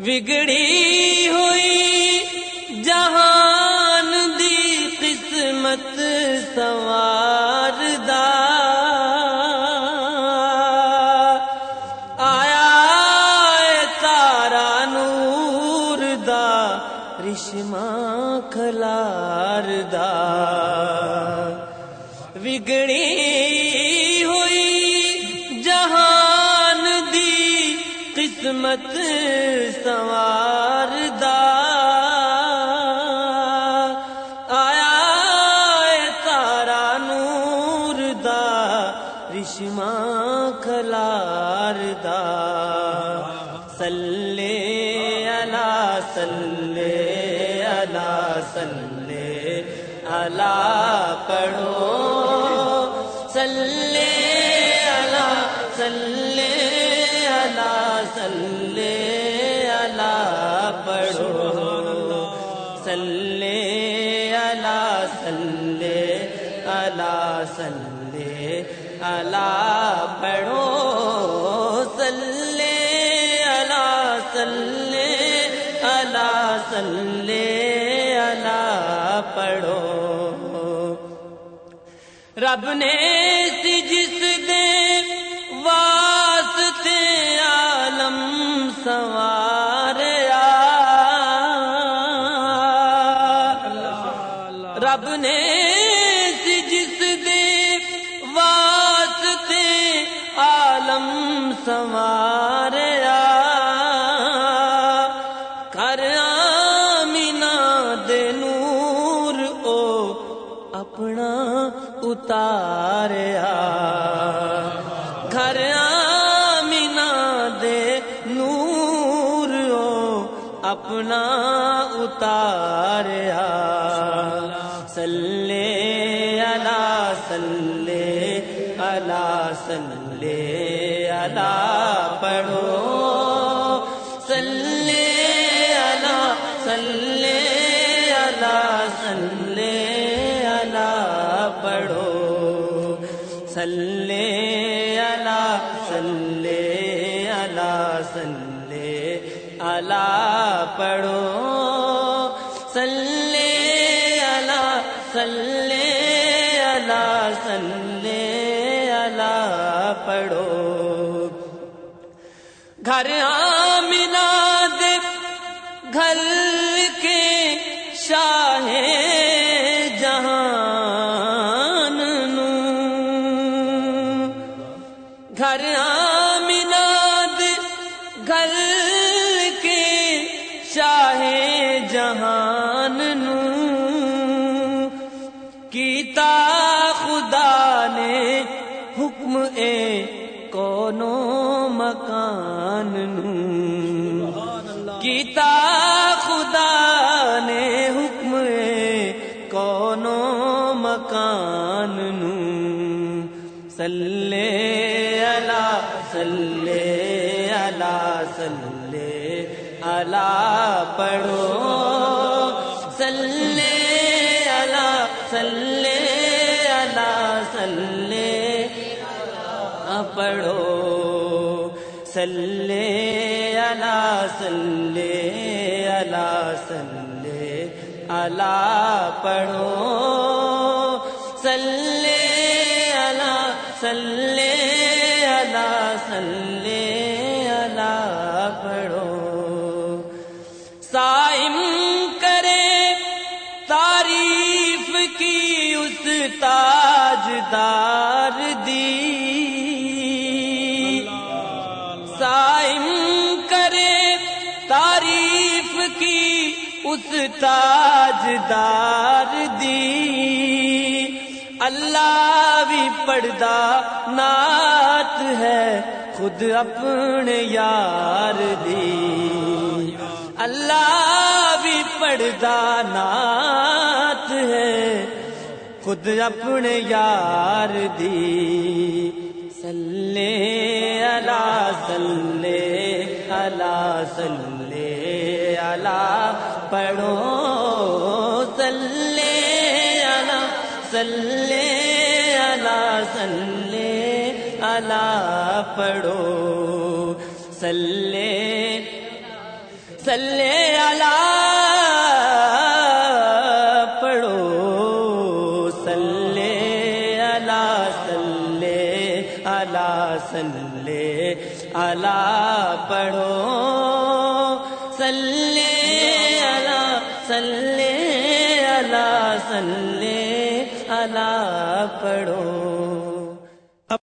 بگڑی ہوئی جہان دی قسمت سوار دا۔ آیا اے تارا نور دا رشما کھلار دا۔ بگڑی کھلار دا سلے اللہ سلے اللہ سلے اللہ پڑھو۔ سلے اللہ سلے اللہ سلے اللہ پڑھو۔ سلے اللہ سلے اللہ سلے اللہ پڑھو سلے اللہ سلے اللہ سلے اللہ پڑھو۔ رب نے جس دے واسطے عالم سواریا رب نے عالم سواریا کر آمینہ دے نور او اپنا اتاریا۔ گھر آمینہ دے نور او اپنا اتاریا۔ سلے اللہ سلے اللہ سلے اللہ پڑھو۔ سلے اللہ سلے اللہ سلے اللہ پڑھو۔ سلے اللہ سلے اللہ سلے اللہ پڑھو۔ سلے اللہ سلے اللہ سلے اللہ پڑھو۔ گھر آمنا دے۔ گھر کے شاہ جہان نو۔ گھر آمنا دے۔ گھر کے شاہ جہان نو۔ کیتا خدا نے حکم اے کونو مکان۔ نو کیتا خدا نے حکم کونو مکان نو۔ سلے اللہ سلے اللہ سلے اللہ پڑھو۔ سلے اللہ سلے اللہ سلے پڑھو۔ سلے اللہ سلے اللہ سلے اللہ پڑھو سلے اللہ سلے اللہ سلے اللہ پڑھو سائم کرے تعریف کی اس تاجدار دی اس تاجدار دی۔ اللہ بھی پڑدا نعت ہے، خود اپنے یار دی۔ اللہ بھی پڑدا نعت ہے، خود اپنے یار دی۔ سلے اللہ سلے اللہ سلے اللہ پڑھو سلے اللہ سلے اللہ سلے اللہ پڑھو سلے سلے الا پڑھو سلے الا سلے الا سلے الا پڑھو۔ سلے اللہ سلے اللہ سلے اللہ پڑھو۔